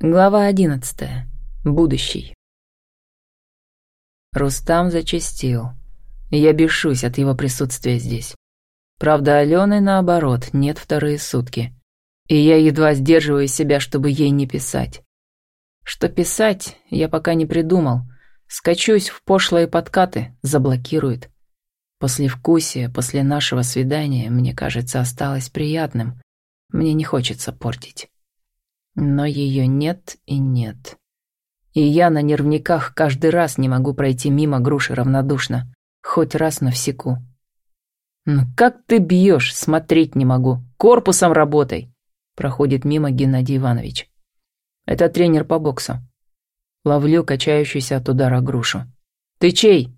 Глава одиннадцатая. Будущий. Рустам зачастил. Я бешусь от его присутствия здесь. Правда, Алены, наоборот, нет вторые сутки. И я едва сдерживаю себя, чтобы ей не писать. Что писать, я пока не придумал. Скачусь в пошлые подкаты, заблокирует. После вкусия, после нашего свидания, мне кажется, осталось приятным. Мне не хочется портить. Но ее нет и нет. И я на нервниках каждый раз не могу пройти мимо груши равнодушно, хоть раз навсеку. «Ну как ты бьешь? Смотреть не могу. Корпусом работай!» Проходит мимо Геннадий Иванович. Это тренер по боксу. Ловлю качающуюся от удара грушу. «Ты чей?»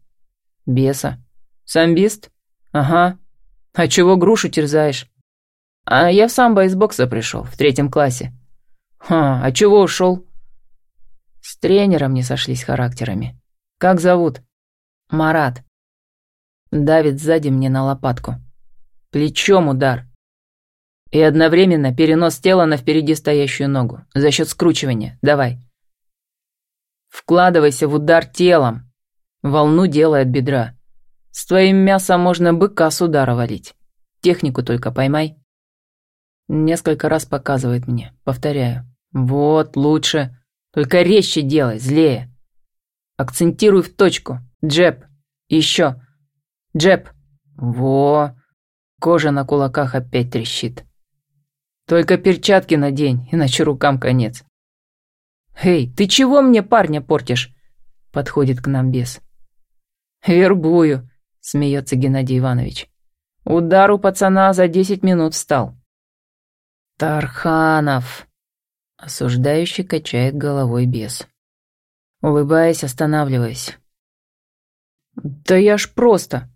«Беса». «Самбист?» «Ага. А чего грушу терзаешь?» «А я в самбо из бокса пришел, в третьем классе. «Ха, а чего ушел?» «С тренером не сошлись характерами. Как зовут?» «Марат». Давит сзади мне на лопатку. Плечом удар. И одновременно перенос тела на впереди стоящую ногу. За счет скручивания. Давай. Вкладывайся в удар телом. Волну делает бедра. С твоим мясом можно быка с удара валить. Технику только поймай. Несколько раз показывает мне. Повторяю. Вот, лучше. Только резче делай, злее. Акцентируй в точку. Джеб. Еще. Джеб. Во. Кожа на кулаках опять трещит. Только перчатки надень, иначе рукам конец. «Эй, ты чего мне парня портишь?» Подходит к нам бес. «Вербую», смеется Геннадий Иванович. «Удар у пацана за десять минут встал». «Тарханов», Осуждающий качает головой бес. Улыбаясь, останавливаясь. «Да я ж просто...»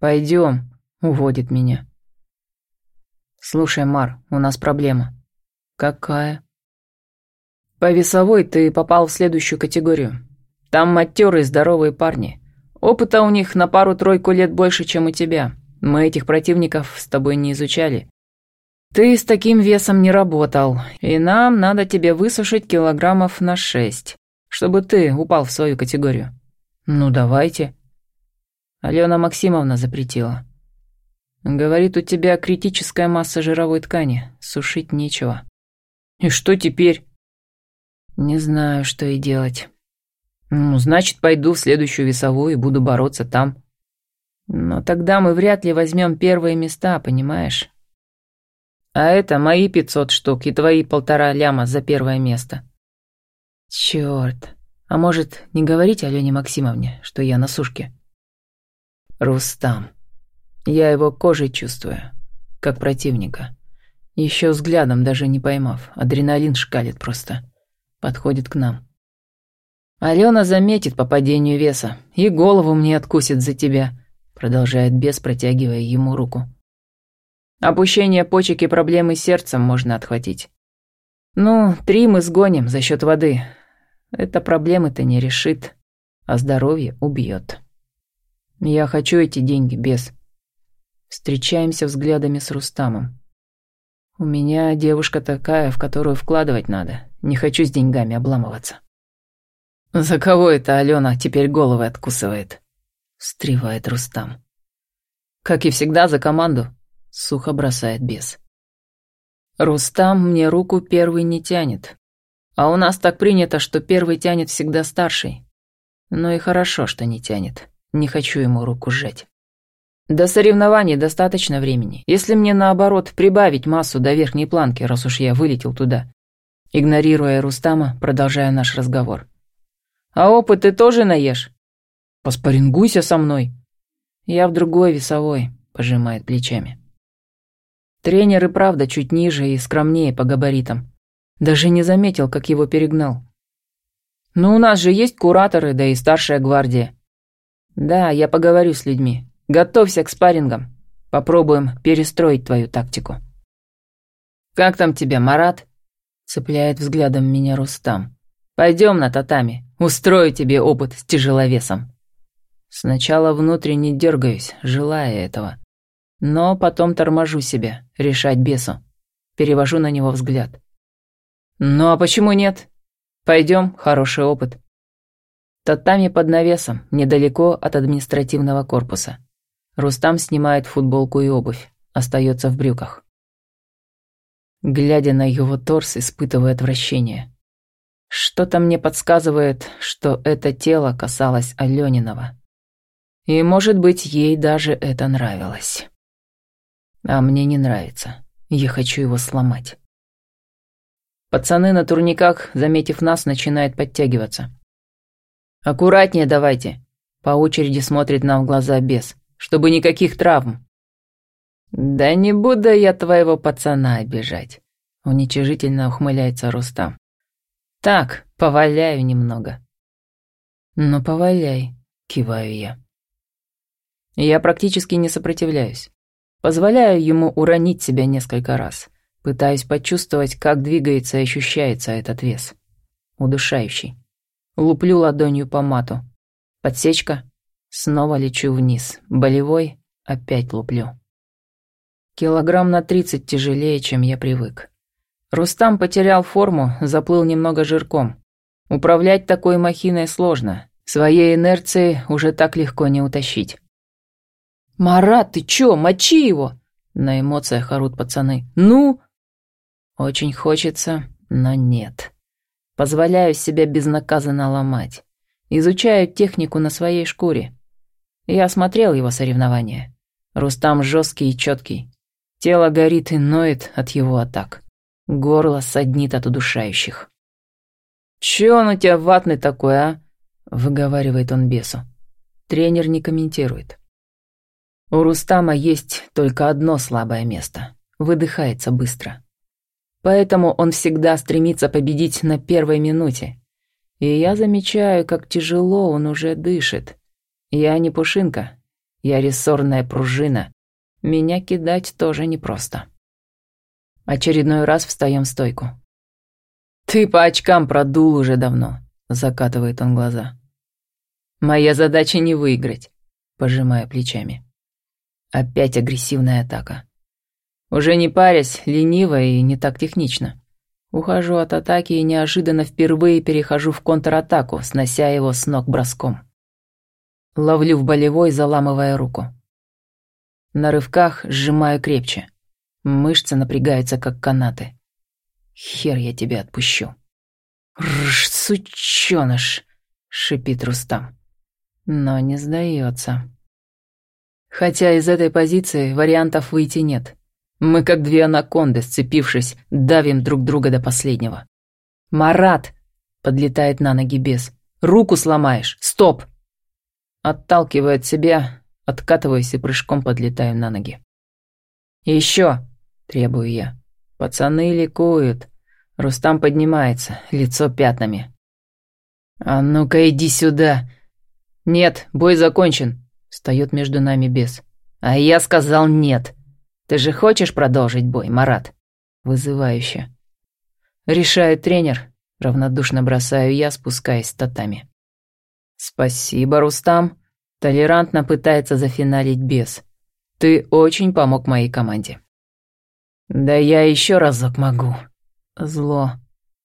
«Пойдем», — уводит меня. «Слушай, Мар, у нас проблема». «Какая?» «По весовой ты попал в следующую категорию. Там матерые здоровые парни. Опыта у них на пару-тройку лет больше, чем у тебя. Мы этих противников с тобой не изучали. «Ты с таким весом не работал, и нам надо тебе высушить килограммов на шесть, чтобы ты упал в свою категорию». «Ну, давайте». Алена Максимовна запретила. «Говорит, у тебя критическая масса жировой ткани, сушить нечего». «И что теперь?» «Не знаю, что и делать». «Ну, значит, пойду в следующую весовую и буду бороться там». «Но тогда мы вряд ли возьмем первые места, понимаешь?» А это мои пятьсот штук и твои полтора ляма за первое место. Черт. А может, не говорить Алене Максимовне, что я на сушке? Рустам. Я его кожей чувствую, как противника. Еще взглядом даже не поймав, адреналин шкалит просто. Подходит к нам. Алена заметит по падению веса и голову мне откусит за тебя, продолжает бес, протягивая ему руку. Опущение почек и проблемы с сердцем можно отхватить. Ну, три мы сгоним за счет воды. Это проблемы-то не решит, а здоровье убьет. Я хочу эти деньги без. Встречаемся взглядами с Рустамом. У меня девушка такая, в которую вкладывать надо. Не хочу с деньгами обламываться. За кого это Алена теперь головы откусывает? Встревает Рустам. Как и всегда, за команду сухо бросает бес. Рустам мне руку первый не тянет. А у нас так принято, что первый тянет всегда старший. Ну и хорошо, что не тянет. Не хочу ему руку сжать. До соревнований достаточно времени. Если мне наоборот прибавить массу до верхней планки, раз уж я вылетел туда. Игнорируя Рустама, продолжаю наш разговор. А опыт ты тоже наешь? Поспорингуйся со мной. Я в другой весовой, пожимает плечами. Тренер и правда чуть ниже и скромнее по габаритам. Даже не заметил, как его перегнал. «Ну, у нас же есть кураторы, да и старшая гвардия». «Да, я поговорю с людьми. Готовься к спаррингам. Попробуем перестроить твою тактику». «Как там тебя, Марат?» Цепляет взглядом меня Рустам. «Пойдем на татами. Устрою тебе опыт с тяжеловесом». Сначала внутренне дергаюсь, желая этого. Но потом торможу себя, решать бесу. Перевожу на него взгляд. «Ну а почему нет? Пойдем, хороший опыт». Татами под навесом, недалеко от административного корпуса. Рустам снимает футболку и обувь, остается в брюках. Глядя на его торс, испытываю отвращение. Что-то мне подсказывает, что это тело касалось Алёниного. И, может быть, ей даже это нравилось. А мне не нравится. Я хочу его сломать. Пацаны на турниках, заметив нас, начинают подтягиваться. «Аккуратнее давайте», — по очереди смотрит нам в глаза бес, «чтобы никаких травм». «Да не буду я твоего пацана обижать», — уничижительно ухмыляется Рустам. «Так, поваляю немного». «Ну, поваляй», — киваю я. Я практически не сопротивляюсь. Позволяю ему уронить себя несколько раз. Пытаюсь почувствовать, как двигается и ощущается этот вес. Удушающий. Луплю ладонью по мату. Подсечка. Снова лечу вниз. Болевой. Опять луплю. Килограмм на тридцать тяжелее, чем я привык. Рустам потерял форму, заплыл немного жирком. Управлять такой махиной сложно. Своей инерцией уже так легко не утащить. «Марат, ты чё, мочи его!» На эмоциях орут пацаны. «Ну?» Очень хочется, но нет. Позволяю себя безнаказанно ломать. Изучаю технику на своей шкуре. Я смотрел его соревнования. Рустам жесткий и четкий. Тело горит и ноет от его атак. Горло саднит от удушающих. «Чё он у тебя ватный такой, а?» – выговаривает он бесу. Тренер не комментирует. У Рустама есть только одно слабое место. Выдыхается быстро. Поэтому он всегда стремится победить на первой минуте. И я замечаю, как тяжело он уже дышит. Я не пушинка. Я рессорная пружина. Меня кидать тоже непросто. Очередной раз встаем в стойку. «Ты по очкам продул уже давно», — закатывает он глаза. «Моя задача не выиграть», — пожимая плечами. Опять агрессивная атака. Уже не парясь, лениво и не так технично. Ухожу от атаки и неожиданно впервые перехожу в контратаку, снося его с ног броском. Ловлю в болевой, заламывая руку. На рывках сжимаю крепче. Мышцы напрягаются, как канаты. Хер я тебя отпущу. «Рж, сучёныш!» — шипит Рустам. Но не сдается. Хотя из этой позиции вариантов выйти нет. Мы как две анаконды, сцепившись, давим друг друга до последнего. «Марат!» — подлетает на ноги бес. «Руку сломаешь! Стоп!» Отталкивает себя, откатываюсь и прыжком подлетаю на ноги. «Еще!» — требую я. Пацаны ликуют. Рустам поднимается, лицо пятнами. «А ну-ка иди сюда!» «Нет, бой закончен!» Встает между нами бес. А я сказал нет. Ты же хочешь продолжить бой, Марат? Вызывающе. Решает тренер. Равнодушно бросаю я, спускаясь с татами. Спасибо, Рустам. Толерантно пытается зафиналить бес. Ты очень помог моей команде. Да я еще разок могу. Зло.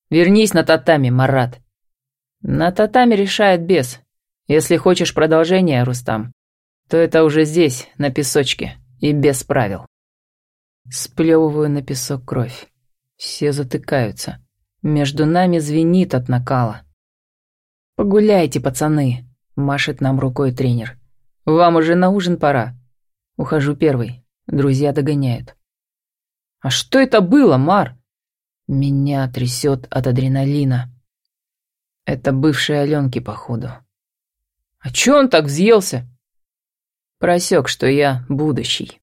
Вернись на татами, Марат. На татами решает бес. Если хочешь продолжения, Рустам, то это уже здесь, на песочке, и без правил. Сплевываю на песок кровь. Все затыкаются. Между нами звенит от накала. «Погуляйте, пацаны», — машет нам рукой тренер. «Вам уже на ужин пора». Ухожу первый. Друзья догоняют. «А что это было, Мар?» Меня трясет от адреналина. Это бывшие Аленки, походу. «А чё он так взъелся?» Просек, что я будущий.